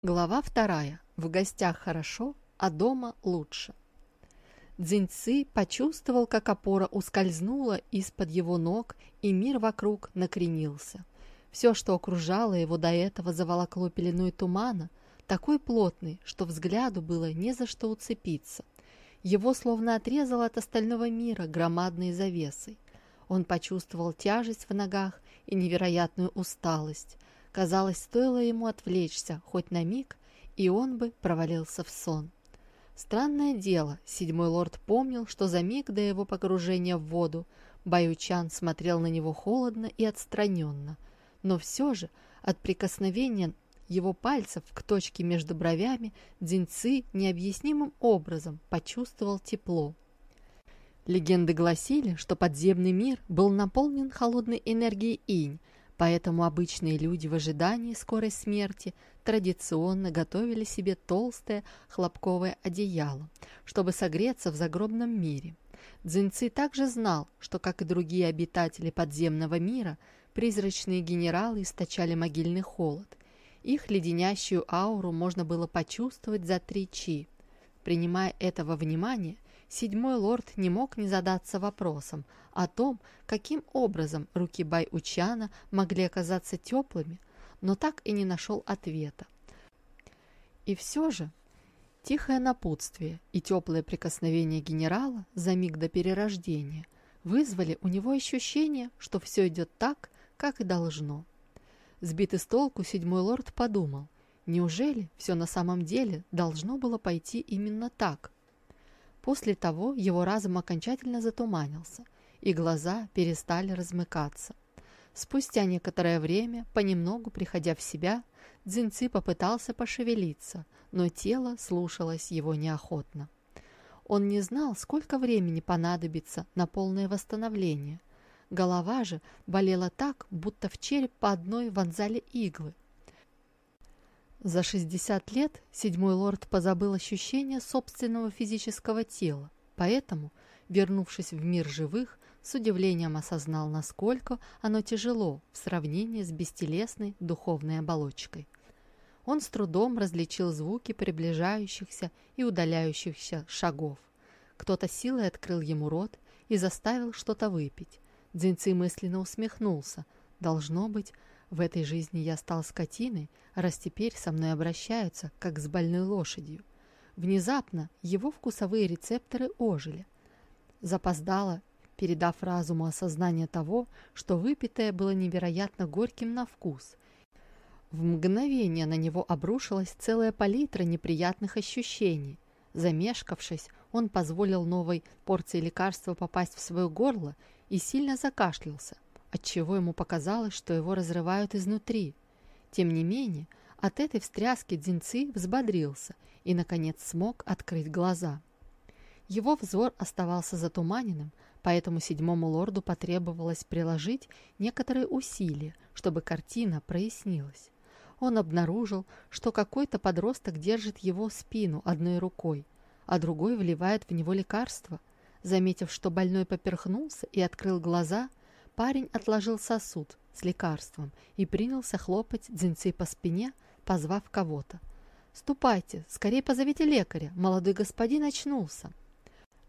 Глава вторая. В гостях хорошо, а дома лучше. Дзиньцы почувствовал, как опора ускользнула из-под его ног, и мир вокруг накренился. Все, что окружало его до этого, заволокло пеленой тумана, такой плотный, что взгляду было не за что уцепиться. Его словно отрезало от остального мира громадной завесой. Он почувствовал тяжесть в ногах и невероятную усталость. Казалось, стоило ему отвлечься хоть на миг, и он бы провалился в сон. Странное дело, седьмой лорд помнил, что за миг до его погружения в воду Баючан смотрел на него холодно и отстраненно, но все же от прикосновения его пальцев к точке между бровями Дзиньцы необъяснимым образом почувствовал тепло. Легенды гласили, что подземный мир был наполнен холодной энергией инь, Поэтому обычные люди в ожидании скорой смерти традиционно готовили себе толстое хлопковое одеяло, чтобы согреться в загробном мире. Дзиньци также знал, что, как и другие обитатели подземного мира, призрачные генералы источали могильный холод. Их леденящую ауру можно было почувствовать за три чи. Принимая этого внимания, седьмой лорд не мог не задаться вопросом о том, каким образом руки Бай-Учана могли оказаться теплыми, но так и не нашел ответа. И все же тихое напутствие и теплое прикосновение генерала за миг до перерождения вызвали у него ощущение, что все идет так, как и должно. Сбитый с толку седьмой лорд подумал, неужели все на самом деле должно было пойти именно так – После того его разум окончательно затуманился, и глаза перестали размыкаться. Спустя некоторое время, понемногу приходя в себя, Дзинцы попытался пошевелиться, но тело слушалось его неохотно. Он не знал, сколько времени понадобится на полное восстановление. Голова же болела так, будто в череп по одной вонзали иглы, за 60 лет седьмой лорд позабыл ощущение собственного физического тела, поэтому, вернувшись в мир живых, с удивлением осознал, насколько оно тяжело в сравнении с бестелесной духовной оболочкой. Он с трудом различил звуки приближающихся и удаляющихся шагов. Кто-то силой открыл ему рот и заставил что-то выпить. Дзинцы мысленно усмехнулся. Должно быть, в этой жизни я стал скотиной, раз теперь со мной обращаются, как с больной лошадью. Внезапно его вкусовые рецепторы ожили. Запоздало, передав разуму осознание того, что выпитое было невероятно горьким на вкус. В мгновение на него обрушилась целая палитра неприятных ощущений. Замешкавшись, он позволил новой порции лекарства попасть в свое горло и сильно закашлялся отчего ему показалось, что его разрывают изнутри. Тем не менее, от этой встряски Дзинцы взбодрился и, наконец, смог открыть глаза. Его взор оставался затуманенным, поэтому седьмому лорду потребовалось приложить некоторые усилия, чтобы картина прояснилась. Он обнаружил, что какой-то подросток держит его спину одной рукой, а другой вливает в него лекарство. Заметив, что больной поперхнулся и открыл глаза, Парень отложил сосуд с лекарством и принялся хлопать дзинцы по спине, позвав кого-то. «Ступайте, скорее позовите лекаря, молодой господин очнулся».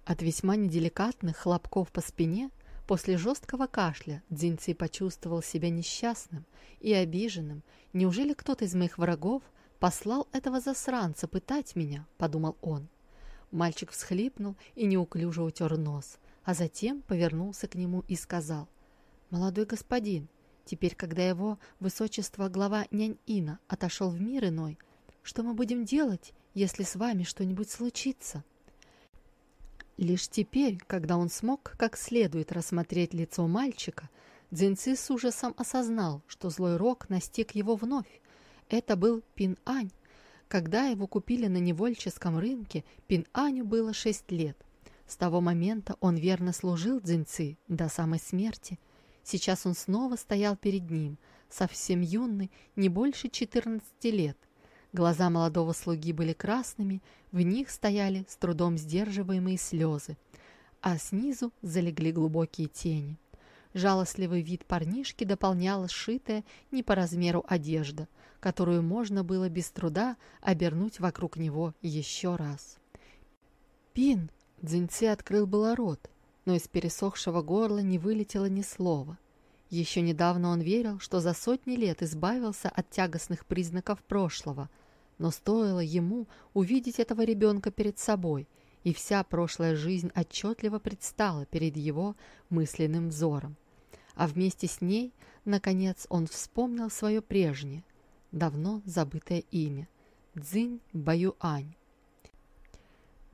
От весьма неделикатных хлопков по спине после жесткого кашля Дзинци почувствовал себя несчастным и обиженным. «Неужели кто-то из моих врагов послал этого засранца пытать меня?» – подумал он. Мальчик всхлипнул и неуклюже утер нос, а затем повернулся к нему и сказал – «Молодой господин, теперь, когда его высочество глава нянь-Ина отошел в мир иной, что мы будем делать, если с вами что-нибудь случится?» Лишь теперь, когда он смог как следует рассмотреть лицо мальчика, Дзинцы с ужасом осознал, что злой рок настиг его вновь. Это был Пин-Ань. Когда его купили на невольческом рынке, Пин-Аню было шесть лет. С того момента он верно служил Дзинцы до самой смерти – Сейчас он снова стоял перед ним, совсем юный, не больше 14 лет. Глаза молодого слуги были красными, в них стояли с трудом сдерживаемые слезы, а снизу залегли глубокие тени. Жалостливый вид парнишки дополняла сшитая не по размеру одежда, которую можно было без труда обернуть вокруг него еще раз. «Пин!» — Дзиньци открыл было рот, но из пересохшего горла не вылетело ни слова. Еще недавно он верил, что за сотни лет избавился от тягостных признаков прошлого, но стоило ему увидеть этого ребенка перед собой, и вся прошлая жизнь отчетливо предстала перед его мысленным взором. А вместе с ней, наконец, он вспомнил свое прежнее, давно забытое имя – Цзинь Баюань.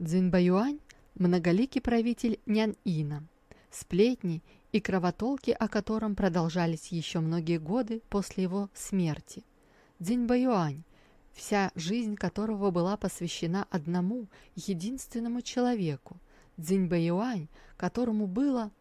Цзинь Баюань – многоликий правитель Нян-Ина, сплетни и кровотолки о котором продолжались еще многие годы после его смерти. Цзинь Баюань – вся жизнь которого была посвящена одному, единственному человеку, Цзиньбэюань, которому было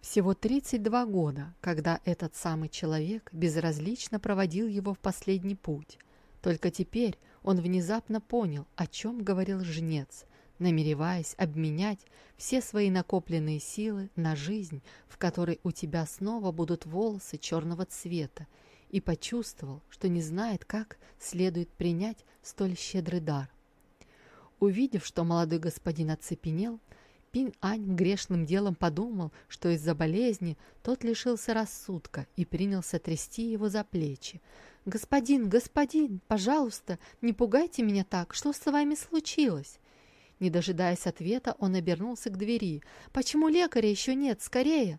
всего 32 года, когда этот самый человек безразлично проводил его в последний путь. Только теперь он внезапно понял, о чем говорил жнец, намереваясь обменять все свои накопленные силы на жизнь, в которой у тебя снова будут волосы черного цвета и почувствовал, что не знает, как следует принять столь щедрый дар. Увидев, что молодой господин оцепенел, Пин-Ань грешным делом подумал, что из-за болезни тот лишился рассудка и принялся трясти его за плечи. «Господин, господин, пожалуйста, не пугайте меня так, что с вами случилось?» Не дожидаясь ответа, он обернулся к двери. «Почему лекаря еще нет? Скорее!»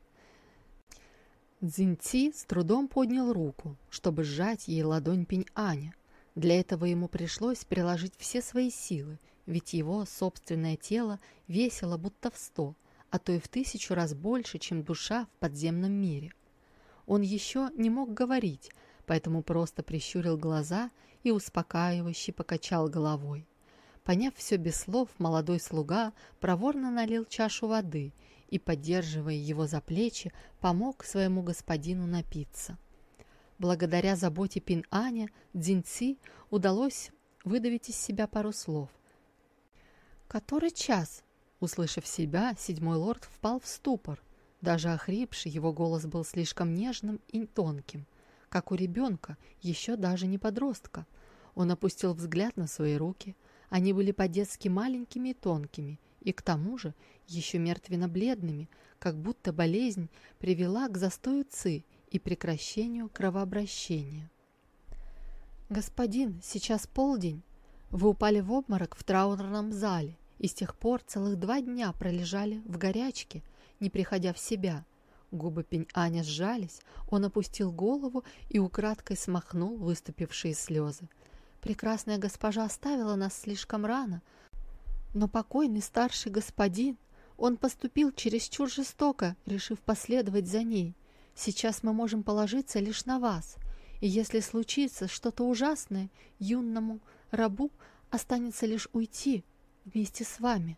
Цзиньци с трудом поднял руку, чтобы сжать ей ладонь Пинь-Аня. Для этого ему пришлось приложить все свои силы, ведь его собственное тело весило будто в сто, а то и в тысячу раз больше, чем душа в подземном мире. Он еще не мог говорить, поэтому просто прищурил глаза и успокаивающе покачал головой. Поняв все без слов, молодой слуга проворно налил чашу воды и, поддерживая его за плечи, помог своему господину напиться. Благодаря заботе Пин-Аня Дзиньци удалось выдавить из себя пару слов. «Который час?» Услышав себя, седьмой лорд впал в ступор. Даже охрипший его голос был слишком нежным и тонким, как у ребенка, еще даже не подростка. Он опустил взгляд на свои руки. Они были по-детски маленькими и тонкими, и к тому же еще мертвенно-бледными, как будто болезнь привела к застою ци и прекращению кровообращения. «Господин, сейчас полдень. Вы упали в обморок в траурном зале и с тех пор целых два дня пролежали в горячке, не приходя в себя». Губы Пень-Аня сжались, он опустил голову и украдкой смахнул выступившие слезы. «Прекрасная госпожа оставила нас слишком рано, но покойный старший господин, он поступил чересчур жестоко, решив последовать за ней. Сейчас мы можем положиться лишь на вас, и если случится что-то ужасное, юному рабу останется лишь уйти вместе с вами.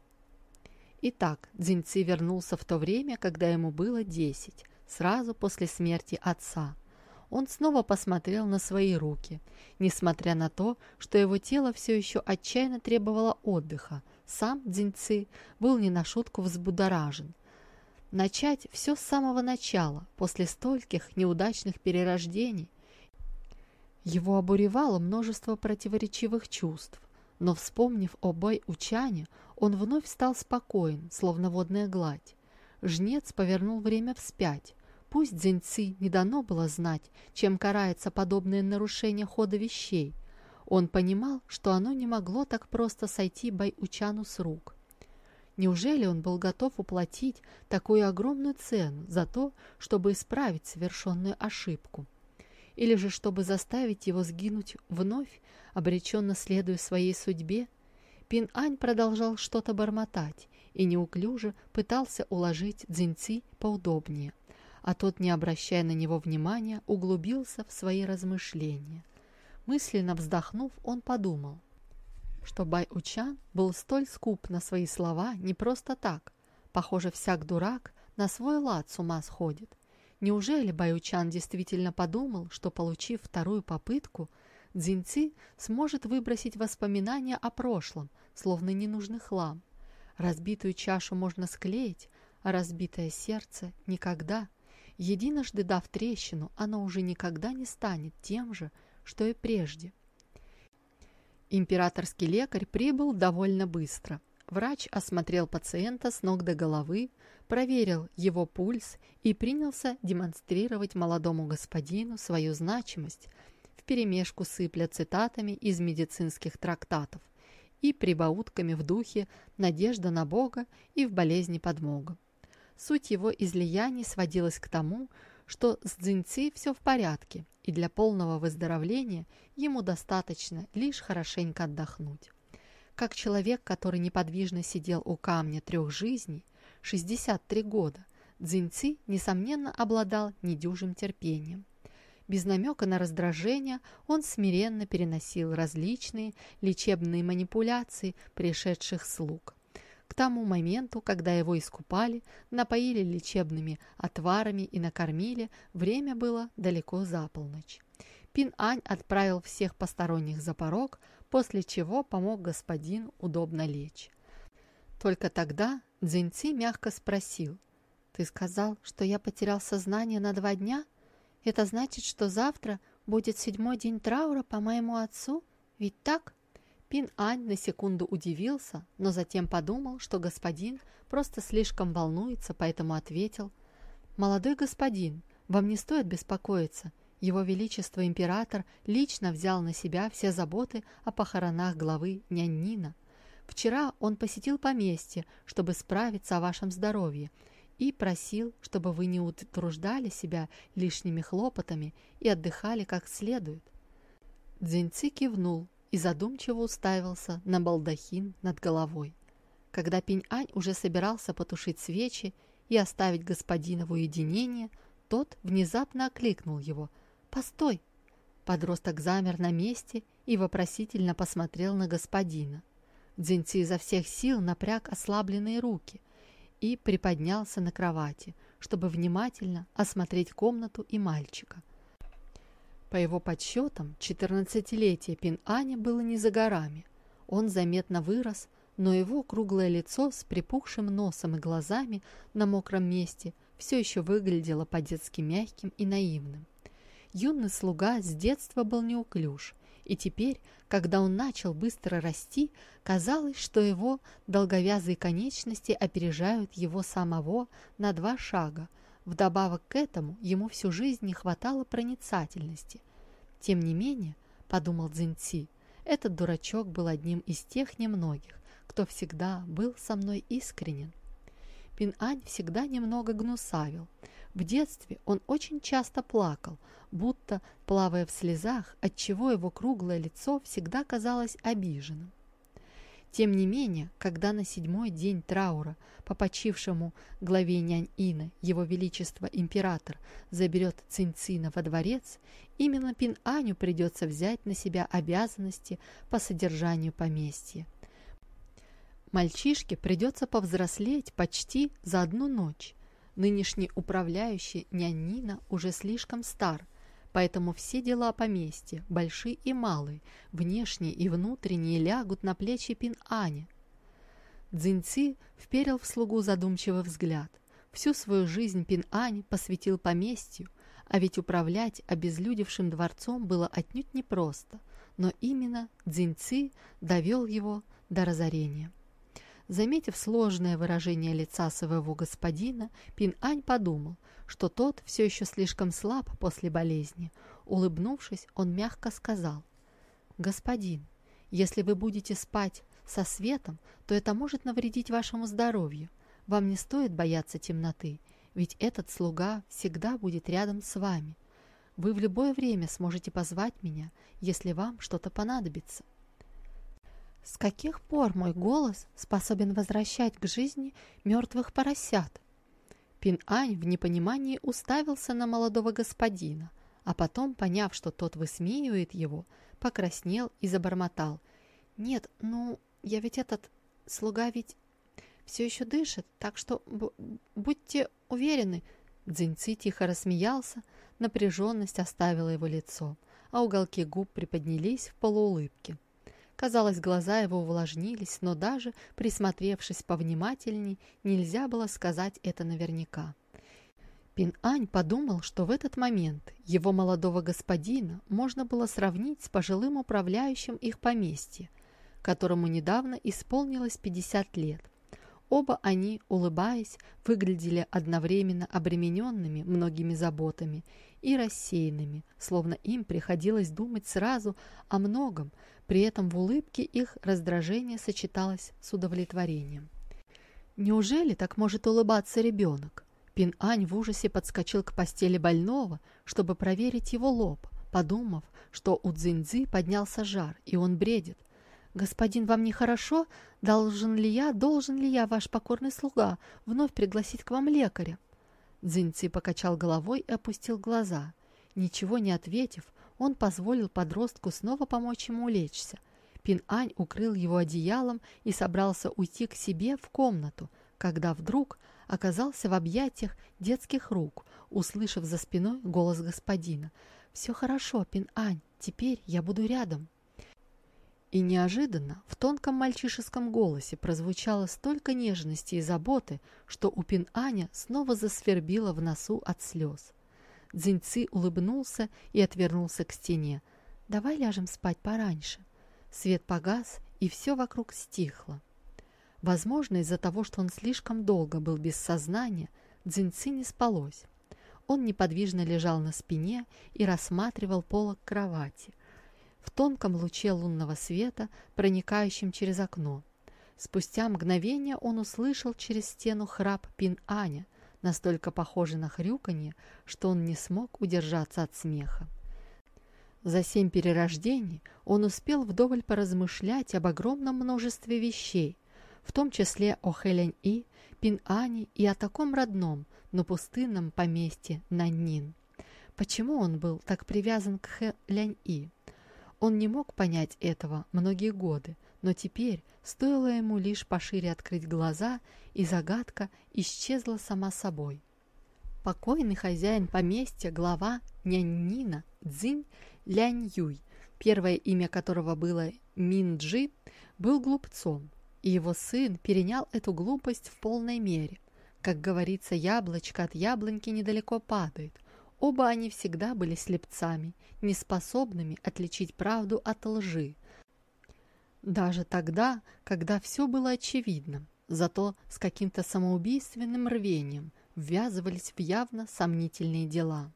Итак, Дзиньци вернулся в то время, когда ему было десять, сразу после смерти отца. Он снова посмотрел на свои руки, несмотря на то, что его тело все еще отчаянно требовало отдыха, сам Дзиньци был не на шутку взбудоражен. Начать все с самого начала, после стольких неудачных перерождений. Его обуревало множество противоречивых чувств, но, вспомнив о Бой-Учане, он вновь стал спокоен, словно водная гладь. Жнец повернул время вспять. Пусть Дзиньци не дано было знать, чем карается подобное нарушение хода вещей – он понимал, что оно не могло так просто сойти Байучану с рук. Неужели он был готов уплатить такую огромную цену за то, чтобы исправить совершенную ошибку? Или же чтобы заставить его сгинуть вновь, обреченно следуя своей судьбе? Пин-Ань продолжал что-то бормотать и неуклюже пытался уложить Цзиньци поудобнее, а тот, не обращая на него внимания, углубился в свои размышления – Мысленно вздохнув, он подумал, что Бай-Учан был столь скуп на свои слова не просто так. Похоже, всяк дурак на свой лад с ума сходит. Неужели Бай-Учан действительно подумал, что, получив вторую попытку, Цзиньци сможет выбросить воспоминания о прошлом, словно ненужный хлам? Разбитую чашу можно склеить, а разбитое сердце никогда. Единожды дав трещину, оно уже никогда не станет тем же, что и прежде. Императорский лекарь прибыл довольно быстро. Врач осмотрел пациента с ног до головы, проверил его пульс и принялся демонстрировать молодому господину свою значимость, вперемешку сыпля цитатами из медицинских трактатов и прибаутками в духе «надежда на Бога» и «в болезни подмога». Суть его излияний сводилась к тому, что с Цзиньци все в порядке, и для полного выздоровления ему достаточно лишь хорошенько отдохнуть. Как человек, который неподвижно сидел у камня трех жизней, 63 года, Цзиньци, несомненно, обладал недюжим терпением. Без намека на раздражение он смиренно переносил различные лечебные манипуляции пришедших слуг. К тому моменту, когда его искупали, напоили лечебными отварами и накормили, время было далеко за полночь. Пин-Ань отправил всех посторонних за порог, после чего помог господину удобно лечь. Только тогда Цзиньци мягко спросил. «Ты сказал, что я потерял сознание на два дня? Это значит, что завтра будет седьмой день траура по моему отцу? Ведь так?» Пин-Ань на секунду удивился, но затем подумал, что господин просто слишком волнуется, поэтому ответил. «Молодой господин, вам не стоит беспокоиться. Его Величество Император лично взял на себя все заботы о похоронах главы Няннина. Вчера он посетил поместье, чтобы справиться о вашем здоровье, и просил, чтобы вы не утруждали себя лишними хлопотами и отдыхали как следует. Дзиньци кивнул и задумчиво уставился на балдахин над головой. Когда Пинь-Ань уже собирался потушить свечи и оставить господина в уединение, тот внезапно окликнул его. «Постой!» Подросток замер на месте и вопросительно посмотрел на господина. Дзиньци изо всех сил напряг ослабленные руки и приподнялся на кровати, чтобы внимательно осмотреть комнату и мальчика. По его подсчетам, 14-летие Пин-Аня было не за горами. Он заметно вырос, но его круглое лицо с припухшим носом и глазами на мокром месте все еще выглядело по-детски мягким и наивным. Юный слуга с детства был неуклюж и теперь, когда он начал быстро расти, казалось, что его долговязые конечности опережают его самого на два шага. Вдобавок к этому ему всю жизнь не хватало проницательности. Тем не менее, подумал Цзиньци, этот дурачок был одним из тех немногих, кто всегда был со мной искренен. Пин-Ань всегда немного гнусавил. В детстве он очень часто плакал, будто плавая в слезах, отчего его круглое лицо всегда казалось обиженным. Тем не менее, когда на седьмой день траура по почившему главе Нянь-Ина его величество император заберет Цинцина во дворец, именно Пин-Аню придется взять на себя обязанности по содержанию поместья. Мальчишке придется повзрослеть почти за одну ночь. Нынешний управляющий Нянь-Нина уже слишком стар – Поэтому все дела поместья, большие и малые, внешние и внутренние, лягут на плечи Пин-Ани. Цзиньци вперил в слугу задумчивый взгляд. Всю свою жизнь Пин-Ань посвятил поместью, а ведь управлять обезлюдевшим дворцом было отнюдь непросто, но именно Цзиньци довел его до разорения. Заметив сложное выражение лица своего господина, Пин-Ань подумал, что тот все еще слишком слаб после болезни. Улыбнувшись, он мягко сказал, «Господин, если вы будете спать со светом, то это может навредить вашему здоровью. Вам не стоит бояться темноты, ведь этот слуга всегда будет рядом с вами. Вы в любое время сможете позвать меня, если вам что-то понадобится». С каких пор мой голос способен возвращать к жизни мертвых поросят? Пин-Ань в непонимании уставился на молодого господина, а потом, поняв, что тот высмеивает его, покраснел и забормотал. «Нет, ну, я ведь этот слуга ведь все еще дышит, так что будьте уверены». Дзиньци тихо рассмеялся, напряженность оставила его лицо, а уголки губ приподнялись в полуулыбке. Казалось, глаза его увлажнились, но даже присмотревшись повнимательней, нельзя было сказать это наверняка. Пин-Ань подумал, что в этот момент его молодого господина можно было сравнить с пожилым управляющим их поместья, которому недавно исполнилось 50 лет. Оба они, улыбаясь, выглядели одновременно обремененными многими заботами и рассеянными, словно им приходилось думать сразу о многом, при этом в улыбке их раздражение сочеталось с удовлетворением. Неужели так может улыбаться ребенок? Пин-Ань в ужасе подскочил к постели больного, чтобы проверить его лоб, подумав, что у Цзиньцзы поднялся жар, и он бредит. «Господин, вам нехорошо? Должен ли я, должен ли я, ваш покорный слуга, вновь пригласить к вам лекаря?» Цзиньци покачал головой и опустил глаза. Ничего не ответив, он позволил подростку снова помочь ему улечься. Пин-Ань укрыл его одеялом и собрался уйти к себе в комнату, когда вдруг оказался в объятиях детских рук, услышав за спиной голос господина. «Все хорошо, Пин-Ань, теперь я буду рядом». И неожиданно в тонком мальчишеском голосе прозвучало столько нежности и заботы, что у Пин-Аня снова засвербило в носу от слез. Дзиньци улыбнулся и отвернулся к стене. «Давай ляжем спать пораньше». Свет погас, и все вокруг стихло. Возможно, из-за того, что он слишком долго был без сознания, Дзиньци не спалось. Он неподвижно лежал на спине и рассматривал полок кровати – в тонком луче лунного света, проникающем через окно. Спустя мгновение он услышал через стену храп Пин-Аня, настолько похожий на хрюканье, что он не смог удержаться от смеха. За семь перерождений он успел вдоволь поразмышлять об огромном множестве вещей, в том числе о Хэлянь-И, Пин-Ане и о таком родном, но пустынном поместье Наннин. Почему он был так привязан к Хэлянь-И? Он не мог понять этого многие годы, но теперь стоило ему лишь пошире открыть глаза, и загадка исчезла сама собой. Покойный хозяин поместья, глава Няньнина Цзинь Лянь Юй, первое имя которого было Минджи, был глупцом, и его сын перенял эту глупость в полной мере. Как говорится, яблочко от яблоньки недалеко падает. Оба они всегда были слепцами, неспособными отличить правду от лжи. Даже тогда, когда все было очевидно, зато с каким-то самоубийственным рвением ввязывались в явно сомнительные дела.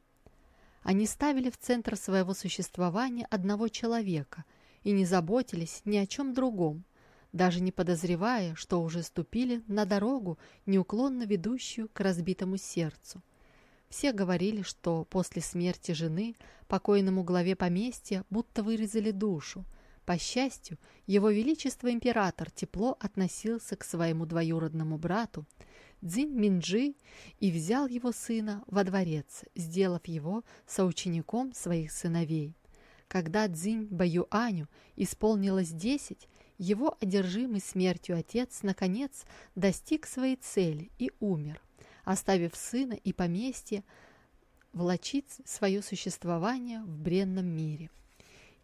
Они ставили в центр своего существования одного человека и не заботились ни о чем другом, даже не подозревая, что уже ступили на дорогу, неуклонно ведущую к разбитому сердцу. Все говорили, что после смерти жены покойному главе поместья будто вырезали душу. По счастью, его величество император тепло относился к своему двоюродному брату Цзинь Минджи и взял его сына во дворец, сделав его соучеником своих сыновей. Когда Цзинь Баюаню исполнилось десять, его одержимый смертью отец наконец достиг своей цели и умер оставив сына и поместье, влачить свое существование в бренном мире.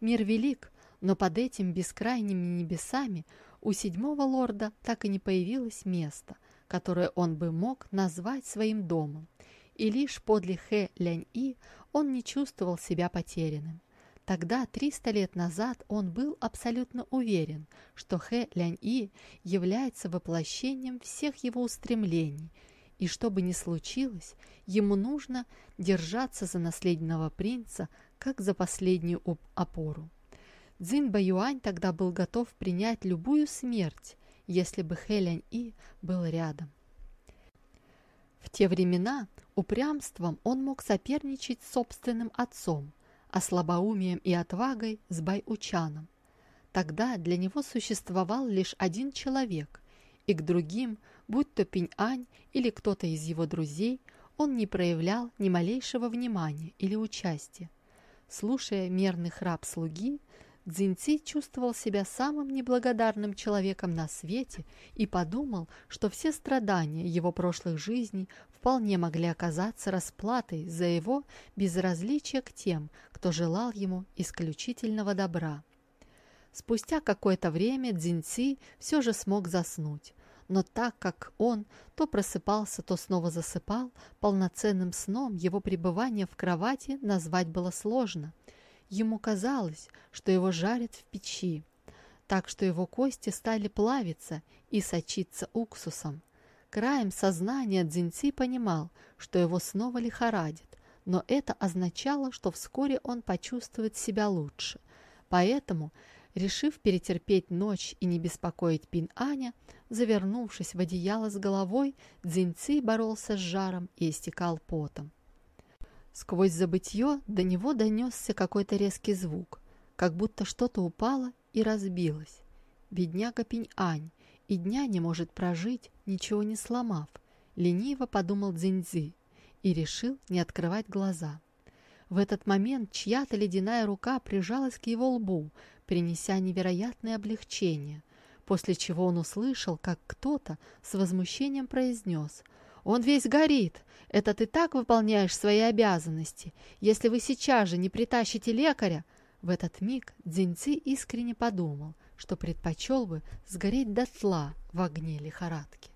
Мир велик, но под этим бескрайними небесами у седьмого лорда так и не появилось место, которое он бы мог назвать своим домом, и лишь подле Хэ Лянь-И он не чувствовал себя потерянным. Тогда, 300 лет назад, он был абсолютно уверен, что Хэ Лянь-И является воплощением всех его устремлений – и что бы ни случилось, ему нужно держаться за наследного принца, как за последнюю опору. Цзин Баюань тогда был готов принять любую смерть, если бы Хэлянь И был рядом. В те времена упрямством он мог соперничать с собственным отцом, а слабоумием и отвагой с Байучаном. Тогда для него существовал лишь один человек, и к другим – будь то Пинь-Ань или кто-то из его друзей, он не проявлял ни малейшего внимания или участия. Слушая мерный храп слуги, Цзиньци чувствовал себя самым неблагодарным человеком на свете и подумал, что все страдания его прошлых жизней вполне могли оказаться расплатой за его безразличие к тем, кто желал ему исключительного добра. Спустя какое-то время Цзиньци все же смог заснуть но так как он то просыпался, то снова засыпал, полноценным сном его пребывание в кровати назвать было сложно. Ему казалось, что его жарят в печи, так что его кости стали плавиться и сочиться уксусом. Краем сознания Дзиньци понимал, что его снова лихорадит, но это означало, что вскоре он почувствует себя лучше. Поэтому, решив перетерпеть ночь и не беспокоить Пин-Аня, завернувшись в одеяло с головой, Дзиньци боролся с жаром и истекал потом. Сквозь забытье до него донесся какой-то резкий звук, как будто что-то упало и разбилось. Бедняга Пинь-Ань и дня не может прожить, ничего не сломав, лениво подумал Дзиньцзи и решил не открывать глаза. В этот момент чья-то ледяная рука прижалась к его лбу, принеся невероятное облегчение, после чего он услышал, как кто-то с возмущением произнес «Он весь горит! Это ты так выполняешь свои обязанности! Если вы сейчас же не притащите лекаря!» В этот миг Дзиньци искренне подумал, что предпочел бы сгореть дотла в огне лихорадки.